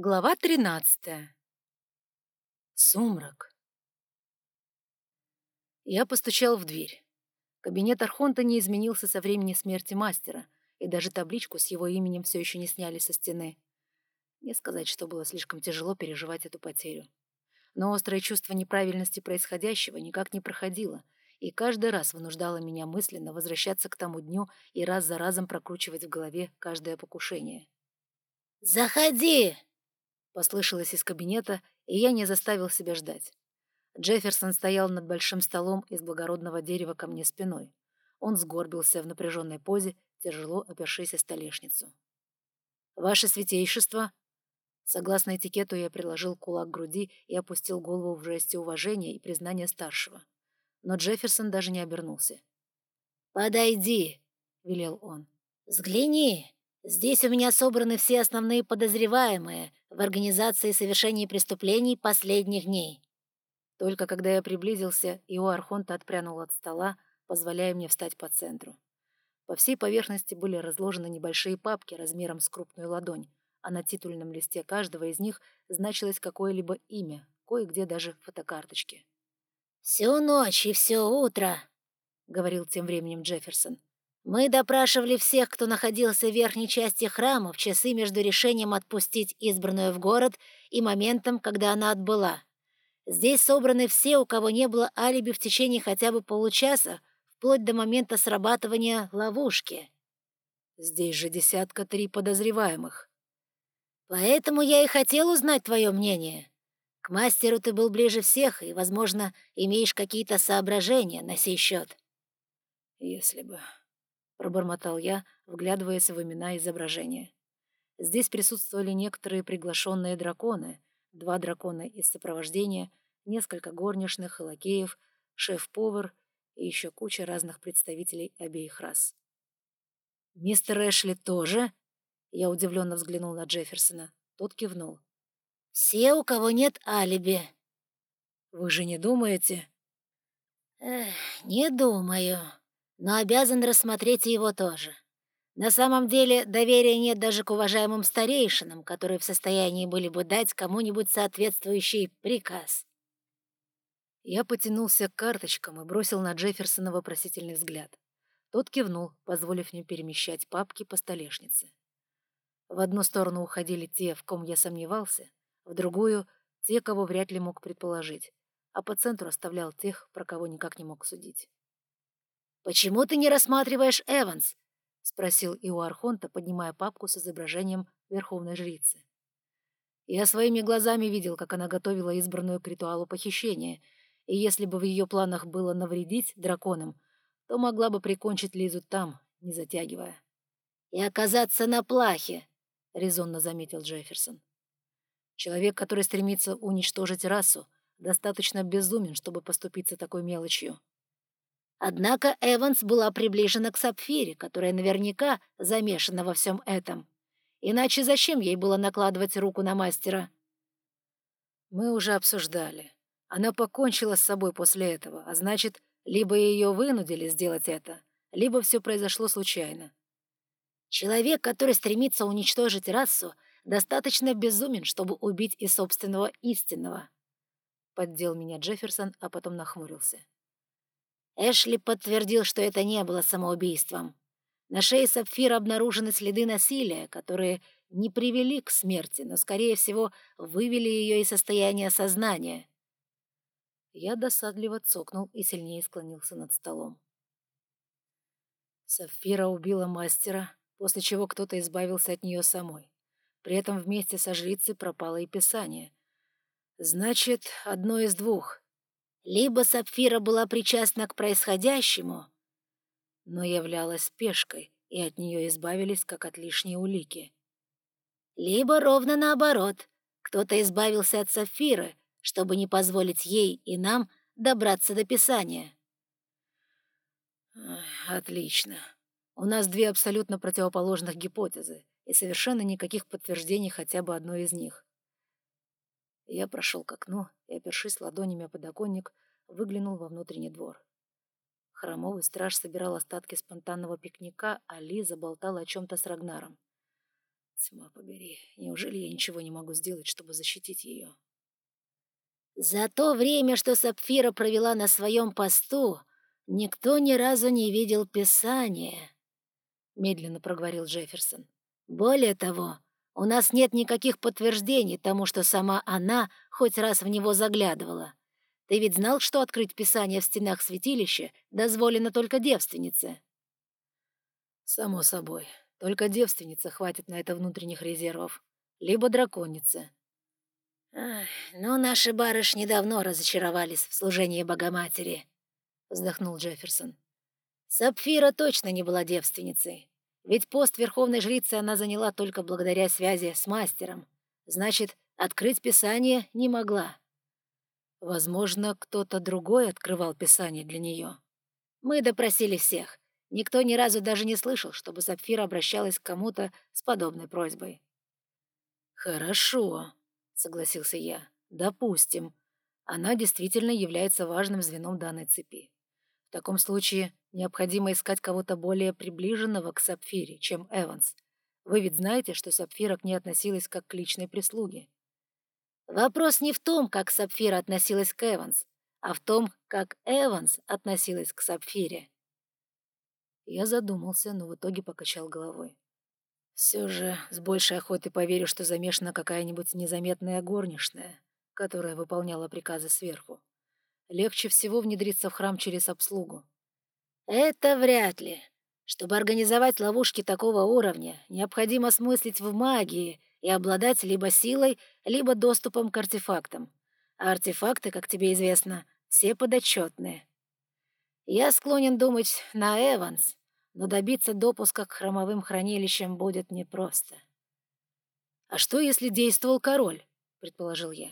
Глава тринадцатая. Сумрак. Я постучал в дверь. Кабинет Архонта не изменился со времени смерти мастера, и даже табличку с его именем все еще не сняли со стены. Не сказать, что было слишком тяжело переживать эту потерю. Но острое чувство неправильности происходящего никак не проходило, и каждый раз вынуждало меня мысленно возвращаться к тому дню и раз за разом прокручивать в голове каждое покушение. «Заходи!» Послышалось из кабинета, и я не заставил себя ждать. Джефферсон стоял над большим столом из благородного дерева ко мне спиной. Он сгорбился в напряженной позе, тяжело опершись о столешницу. «Ваше святейшество!» Согласно этикету, я приложил кулак к груди и опустил голову в жесте уважения и признания старшего. Но Джефферсон даже не обернулся. «Подойди!» — велел он. «Взгляни! Здесь у меня собраны все основные подозреваемые, в организации совершения преступлений последних дней. Только когда я приблизился, Ио Архонта отпрянул от стола, позволяя мне встать по центру. По всей поверхности были разложены небольшие папки размером с крупную ладонь, а на титульном листе каждого из них значилось какое-либо имя, кое-где даже фотокарточки. «Всю ночь и все утро», — говорил тем временем Джефферсон. Мы допрашивали всех, кто находился в верхней части храма в часы между решением отпустить избранную в город и моментом, когда она отбыла. Здесь собраны все, у кого не было алиби в течение хотя бы получаса, вплоть до момента срабатывания ловушки. Здесь же десятка три подозреваемых. Поэтому я и хотел узнать твое мнение. К мастеру ты был ближе всех и, возможно, имеешь какие-то соображения на сей счет. Если бы пробормотал я, вглядываясь в имена изображения. Здесь присутствовали некоторые приглашенные драконы, два дракона из сопровождения, несколько горничных и лакеев, шеф-повар и еще куча разных представителей обеих рас. «Мистер Эшли тоже?» Я удивленно взглянул на Джефферсона. Тот кивнул. «Все, у кого нет алиби». «Вы же не думаете?» Эх, «Не думаю», но обязан рассмотреть его тоже. На самом деле доверия нет даже к уважаемым старейшинам, которые в состоянии были бы дать кому-нибудь соответствующий приказ. Я потянулся к карточкам и бросил на Джефферсона вопросительный взгляд. Тот кивнул, позволив мне перемещать папки по столешнице. В одну сторону уходили те, в ком я сомневался, в другую — те, кого вряд ли мог предположить, а по центру оставлял тех, про кого никак не мог судить. «Почему ты не рассматриваешь Эванс?» — спросил Ио Архонта, поднимая папку с изображением верховной жрицы. Я своими глазами видел, как она готовила избранную к ритуалу похищения, и если бы в ее планах было навредить драконам, то могла бы прикончить Лизу там, не затягивая. «И оказаться на плахе», — резонно заметил Джефферсон. Человек, который стремится уничтожить расу, достаточно безумен, чтобы поступиться такой мелочью. Однако Эванс была приближена к Сапфире, которая наверняка замешана во всем этом. Иначе зачем ей было накладывать руку на мастера? Мы уже обсуждали. Она покончила с собой после этого, а значит, либо ее вынудили сделать это, либо все произошло случайно. Человек, который стремится уничтожить расу, достаточно безумен, чтобы убить и собственного истинного. Поддел меня Джефферсон, а потом нахмурился. Эшли подтвердил, что это не было самоубийством. На шее Сапфира обнаружены следы насилия, которые не привели к смерти, но, скорее всего, вывели ее из состояния сознания. Я досадливо цокнул и сильнее склонился над столом. Сапфира убила мастера, после чего кто-то избавился от нее самой. При этом вместе со жрицей пропало и писание. Значит, одно из двух. Либо Сапфира была причастна к происходящему, но являлась пешкой, и от нее избавились как от лишней улики. Либо ровно наоборот, кто-то избавился от Сапфиры, чтобы не позволить ей и нам добраться до Писания. Отлично. У нас две абсолютно противоположных гипотезы и совершенно никаких подтверждений хотя бы одной из них. Я прошел к окну и, опершись ладонями о подоконник, выглянул во внутренний двор. Хромовый страж собирал остатки спонтанного пикника, а Лиза болтала о чем-то с Рагнаром. Тьма побери, неужели я ничего не могу сделать, чтобы защитить ее? За то время, что Сапфира провела на своем посту, никто ни разу не видел Писания, — медленно проговорил Джефферсон. Более того, у нас нет никаких подтверждений тому, что сама она хоть раз в него заглядывала. Ты ведь знал, что открыть Писание в стенах святилища дозволено только девственнице? Само собой. Только девственница хватит на это внутренних резервов. Либо драконица. Ах, ну, наши барышни давно разочаровались в служении Богоматери, вздохнул Джефферсон. Сапфира точно не была девственницей. Ведь пост верховной жрицы она заняла только благодаря связи с мастером. Значит, открыть Писание не могла. Возможно, кто-то другой открывал Писание для нее. Мы допросили всех. Никто ни разу даже не слышал, чтобы Сапфира обращалась к кому-то с подобной просьбой. «Хорошо», — согласился я. «Допустим. Она действительно является важным звеном данной цепи. В таком случае необходимо искать кого-то более приближенного к Сапфире, чем Эванс. Вы ведь знаете, что Сапфира к ней относилась как к личной прислуге». «Вопрос не в том, как Сапфира относилась к Эванс, а в том, как Эванс относилась к Сапфире», я задумался, но в итоге покачал головой. Все же с большей охотой поверю, что замешана какая-нибудь незаметная горничная, которая выполняла приказы сверху. Легче всего внедриться в храм через обслугу. Это вряд ли. Чтобы организовать ловушки такого уровня, необходимо смыслить в магии и обладать либо силой, либо доступом к артефактам. А артефакты, как тебе известно, все подотчетные. Я склонен думать на Эванс, но добиться допуска к хромовым хранилищам будет непросто. «А что, если действовал король?» — предположил я.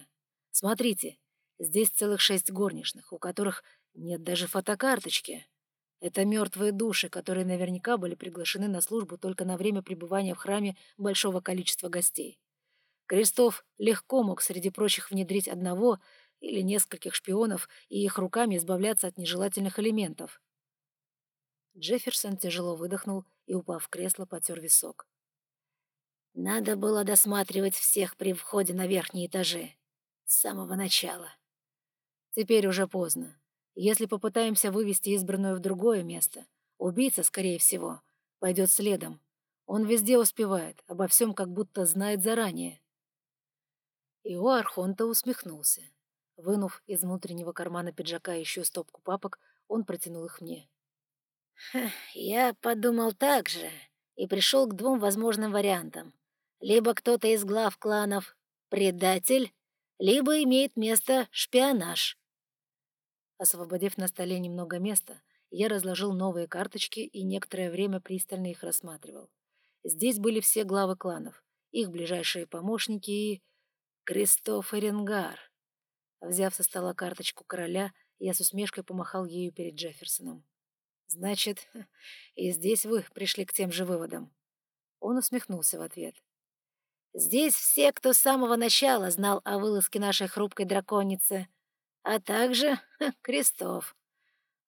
«Смотрите, здесь целых шесть горничных, у которых нет даже фотокарточки. Это мертвые души, которые наверняка были приглашены на службу только на время пребывания в храме большого количества гостей. Крестов легко мог среди прочих внедрить одного или нескольких шпионов и их руками избавляться от нежелательных элементов. Джефферсон тяжело выдохнул и, упав в кресло, потер висок. «Надо было досматривать всех при входе на верхние этажи. С самого начала». «Теперь уже поздно. Если попытаемся вывести избранную в другое место, убийца, скорее всего, пойдет следом. Он везде успевает, обо всем как будто знает заранее». Ио Архонта усмехнулся. Вынув из внутреннего кармана пиджака еще стопку папок, он протянул их мне. «Я подумал так же и пришел к двум возможным вариантам. Либо кто-то из глав кланов — предатель, либо имеет место шпионаж». Освободив на столе немного места, я разложил новые карточки и некоторое время пристально их рассматривал. Здесь были все главы кланов, их ближайшие помощники и... Кристоф Эренгар. Взяв со стола карточку короля, я с усмешкой помахал ею перед Джефферсоном. «Значит, и здесь вы пришли к тем же выводам?» Он усмехнулся в ответ. «Здесь все, кто с самого начала знал о вылазке нашей хрупкой драконицы, а также Крестов.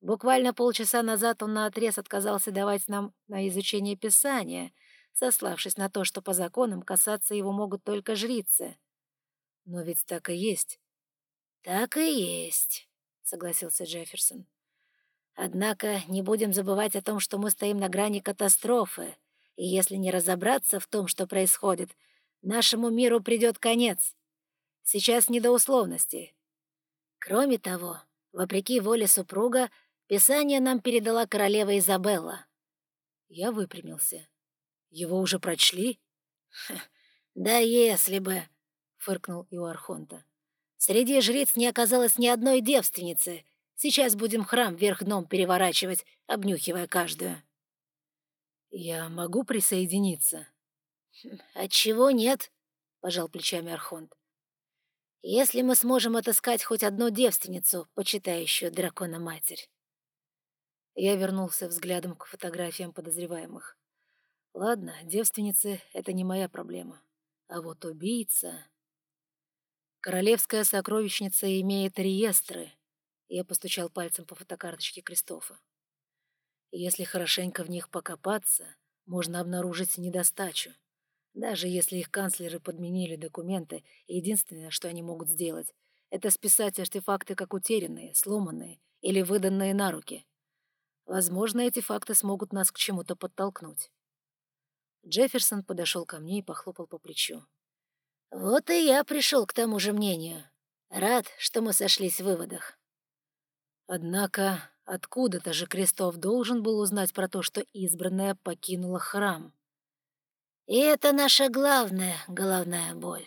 Буквально полчаса назад он наотрез отказался давать нам на изучение Писания, сославшись на то, что по законам касаться его могут только жрицы. Но ведь так и есть». «Так и есть», — согласился Джефферсон. Однако не будем забывать о том, что мы стоим на грани катастрофы, и если не разобраться в том, что происходит, нашему миру придет конец. Сейчас не до условностей. Кроме того, вопреки воле супруга, Писание нам передала королева Изабелла. Я выпрямился. Его уже прочли? Да если бы, фыркнул Иоархонта. Среди жриц не оказалось ни одной девственницы, Сейчас будем храм вверх дном переворачивать, обнюхивая каждую». «Я могу присоединиться?» «Отчего нет?» — пожал плечами Архонт. «Если мы сможем отыскать хоть одну девственницу, почитающую дракона-матерь». Я вернулся взглядом к фотографиям подозреваемых. Ладно, девственницы — это не моя проблема. А вот убийца... Королевская сокровищница имеет реестры, я постучал пальцем по фотокарточке Кристофа. Если хорошенько в них покопаться, можно обнаружить недостачу. Даже если их канцлеры подменили документы, единственное, что они могут сделать, это списать артефакты как утерянные, сломанные или выданные на руки. Возможно, эти факты смогут нас к чему-то подтолкнуть. Джефферсон подошел ко мне и похлопал по плечу. «Вот и я пришел к тому же мнению. Рад, что мы сошлись в выводах». Однако откуда-то же Крестов должен был узнать про то, что избранная покинула храм. И это наша главная головная боль.